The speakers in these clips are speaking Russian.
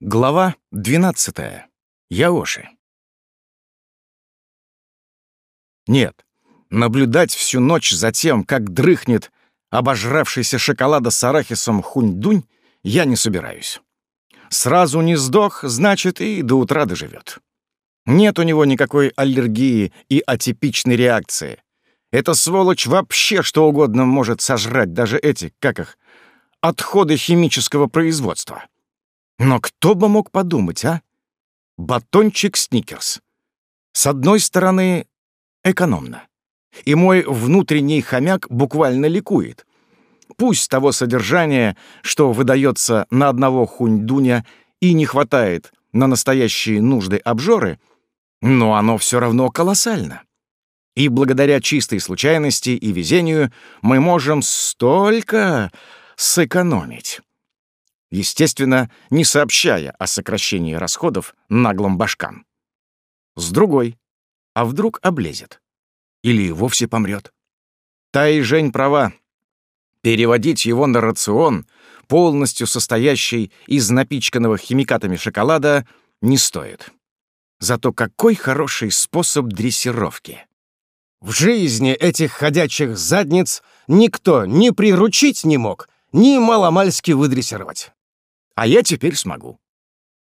Глава 12. Яоши. Нет, наблюдать всю ночь за тем, как дрыхнет обожравшийся шоколада с арахисом хунь-дунь, я не собираюсь. Сразу не сдох, значит, и до утра доживет. Нет у него никакой аллергии и атипичной реакции. Эта сволочь вообще что угодно может сожрать, даже эти, как их, отходы химического производства. Но кто бы мог подумать, а? Батончик Сникерс. С одной стороны, экономно. И мой внутренний хомяк буквально ликует. Пусть того содержания, что выдается на одного хунь-дуня, и не хватает на настоящие нужды обжоры, но оно все равно колоссально. И благодаря чистой случайности и везению мы можем столько сэкономить. Естественно, не сообщая о сокращении расходов наглым башкам. С другой, а вдруг облезет? Или вовсе помрет? Та и Жень права. Переводить его на рацион, полностью состоящий из напичканного химикатами шоколада, не стоит. Зато какой хороший способ дрессировки. В жизни этих ходячих задниц никто ни приручить не мог, ни маломальски выдрессировать. А я теперь смогу.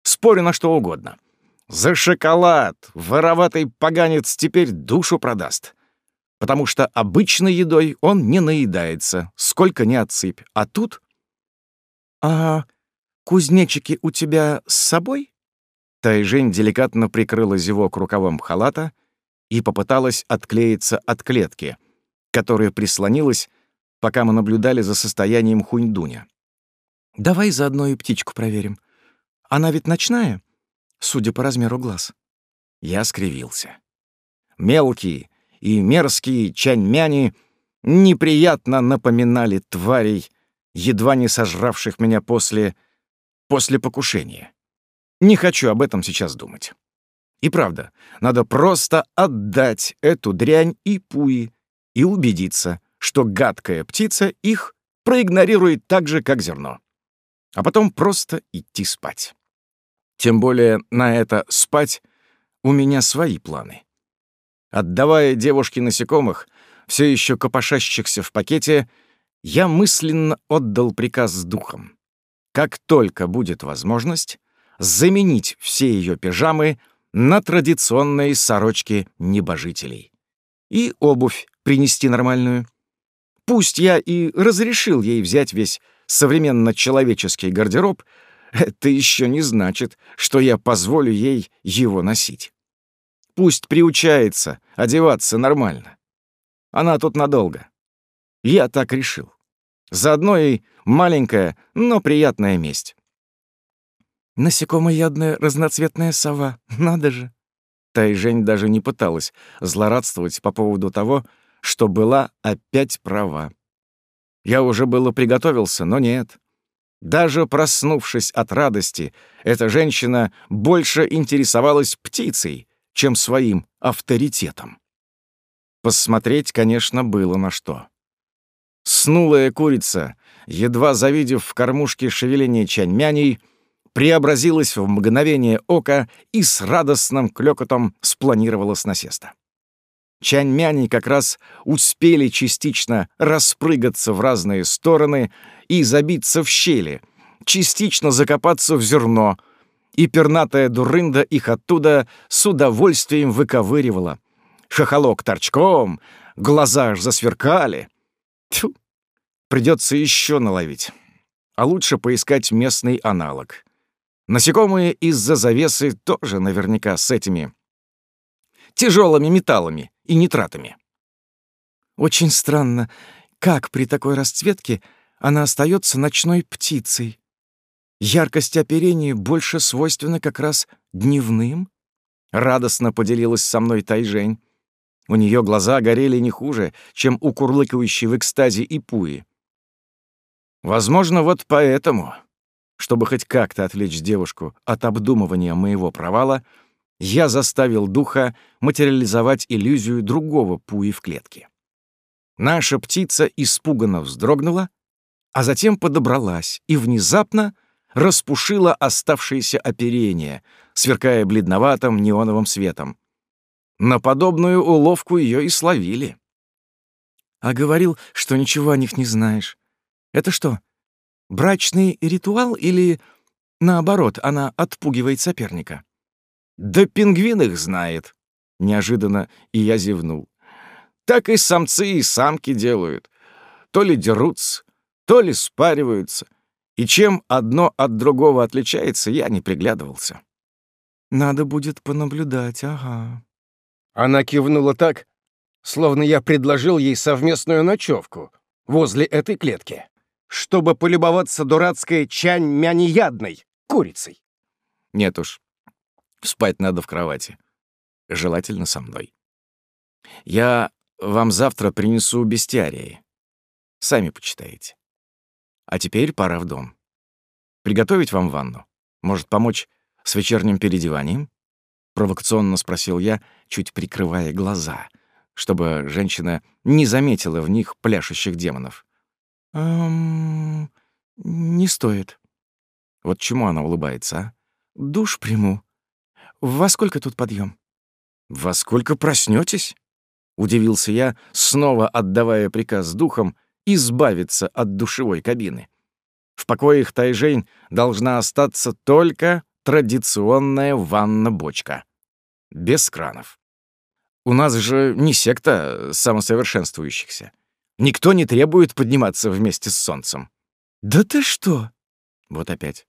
Спорю на что угодно. За шоколад вороватый поганец теперь душу продаст. Потому что обычной едой он не наедается, сколько ни отсыпь. А тут... А кузнечики у тебя с собой? Тайжень деликатно прикрыла зевок рукавом халата и попыталась отклеиться от клетки, которая прислонилась, пока мы наблюдали за состоянием хуньдуня. «Давай заодно и птичку проверим. Она ведь ночная, судя по размеру глаз». Я скривился. Мелкие и мерзкие чаньмяни неприятно напоминали тварей, едва не сожравших меня после... после покушения. Не хочу об этом сейчас думать. И правда, надо просто отдать эту дрянь и пуи и убедиться, что гадкая птица их проигнорирует так же, как зерно. А потом просто идти спать. Тем более на это «спать» у меня свои планы. Отдавая девушке насекомых, все еще копошащихся в пакете, я мысленно отдал приказ с духом. Как только будет возможность, заменить все ее пижамы на традиционные сорочки небожителей. И обувь принести нормальную. Пусть я и разрешил ей взять весь современно-человеческий гардероб, это еще не значит, что я позволю ей его носить. Пусть приучается одеваться нормально. Она тут надолго. Я так решил. Заодно и маленькая, но приятная месть. Насекомоядная разноцветная сова, надо же. Та и Жень даже не пыталась злорадствовать по поводу того, что была опять права. Я уже было приготовился, но нет. Даже проснувшись от радости, эта женщина больше интересовалась птицей, чем своим авторитетом. Посмотреть, конечно, было на что. Снулая курица, едва завидев в кормушке шевеление чаньмяней, преобразилась в мгновение ока и с радостным клёкотом спланировала с насеста. Чаньмяни как раз успели частично распрыгаться в разные стороны и забиться в щели, частично закопаться в зерно, и пернатая дурында их оттуда с удовольствием выковыривала. Шахалок торчком, глаза аж засверкали. Тьфу, придется еще наловить. А лучше поискать местный аналог. Насекомые из-за завесы тоже наверняка с этими тяжелыми металлами и нитратами. Очень странно, как при такой расцветке она остается ночной птицей. Яркость оперения больше свойственна как раз дневным. Радостно поделилась со мной Тайжень. У нее глаза горели не хуже, чем у курлыкающей в экстазе и пуи. Возможно, вот поэтому чтобы хоть как-то отвлечь девушку от обдумывания моего провала, я заставил духа материализовать иллюзию другого пуи в клетке. Наша птица испуганно вздрогнула, а затем подобралась и внезапно распушила оставшееся оперение, сверкая бледноватым неоновым светом. На подобную уловку ее и словили. А говорил, что ничего о них не знаешь. Это что, брачный ритуал или, наоборот, она отпугивает соперника? Да пингвин их знает. Неожиданно и я зевнул. Так и самцы, и самки делают. То ли дерутся, то ли спариваются. И чем одно от другого отличается, я не приглядывался. Надо будет понаблюдать, ага. Она кивнула так, словно я предложил ей совместную ночевку возле этой клетки, чтобы полюбоваться дурацкой чань-мяниядной курицей. Нет уж, спать надо в кровати. Желательно со мной. Я вам завтра принесу бестиарии. Сами почитаете. А теперь пора в дом. Приготовить вам ванну? Может, помочь с вечерним переодеванием? Провокационно спросил я, чуть прикрывая глаза, чтобы женщина не заметила в них пляшущих демонов. «Эм... не стоит». Вот чему она улыбается, а? «Душ приму. Во сколько тут подъем? «Во сколько проснетесь? Удивился я, снова отдавая приказ духам избавиться от душевой кабины. В покоях Тайжень должна остаться только традиционная ванна-бочка. Без кранов. У нас же не секта самосовершенствующихся. Никто не требует подниматься вместе с солнцем. «Да ты что?» Вот опять.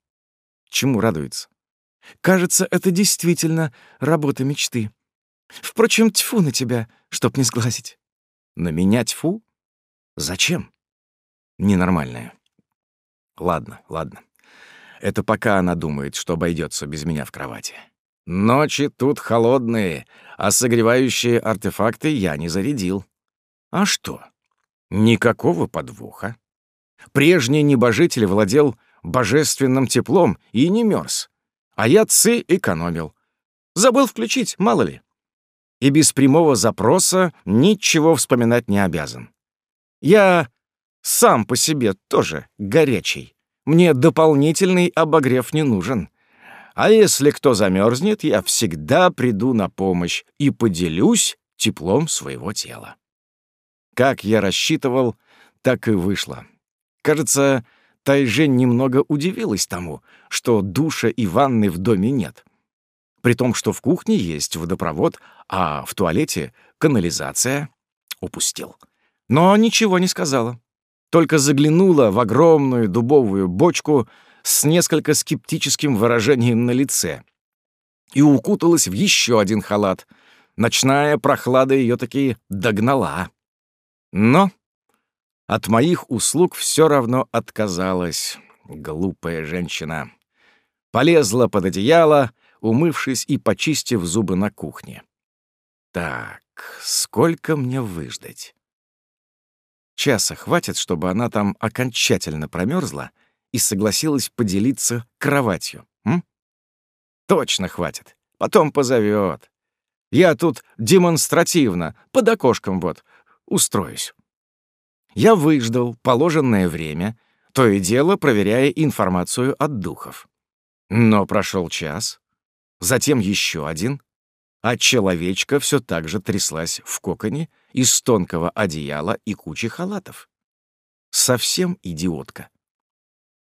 Чему радуется? Кажется, это действительно работа мечты. Впрочем, тьфу на тебя, чтоб не сглазить. На меня тьфу? Зачем? Ненормальная. Ладно, ладно. Это пока она думает, что обойдется без меня в кровати. Ночи тут холодные, а согревающие артефакты я не зарядил. А что? Никакого подвоха. Прежний небожитель владел божественным теплом и не мерз, а я ци экономил. Забыл включить, мало ли и без прямого запроса ничего вспоминать не обязан. Я сам по себе тоже горячий. Мне дополнительный обогрев не нужен. А если кто замерзнет, я всегда приду на помощь и поделюсь теплом своего тела. Как я рассчитывал, так и вышло. Кажется, Тайжень немного удивилась тому, что душа и ванны в доме нет при том, что в кухне есть водопровод, а в туалете канализация. Упустил. Но ничего не сказала. Только заглянула в огромную дубовую бочку с несколько скептическим выражением на лице и укуталась в еще один халат. Ночная прохлада ее таки догнала. Но от моих услуг все равно отказалась глупая женщина. Полезла под одеяло, умывшись и почистив зубы на кухне. Так, сколько мне выждать? Часа хватит, чтобы она там окончательно промерзла и согласилась поделиться кроватью. М? Точно хватит. Потом позовет. Я тут демонстративно, под окошком вот, устроюсь. Я выждал положенное время, то и дело проверяя информацию от духов. Но прошел час, затем еще один, а человечка все так же тряслась в коконе из тонкого одеяла и кучи халатов. Совсем идиотка.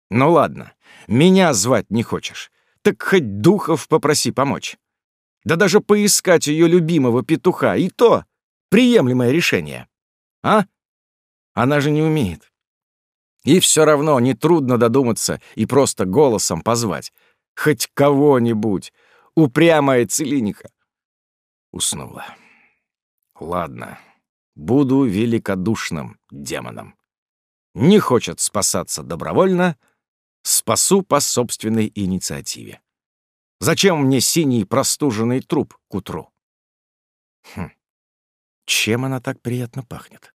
Ну ладно, меня звать не хочешь, так хоть духов попроси помочь. Да даже поискать ее любимого петуха, и то приемлемое решение. А? Она же не умеет. И все равно нетрудно додуматься и просто голосом позвать. Хоть кого-нибудь, упрямая целиника. Уснула. Ладно, буду великодушным демоном. Не хочет спасаться добровольно, спасу по собственной инициативе. Зачем мне синий простуженный труп к утру? Хм, чем она так приятно пахнет?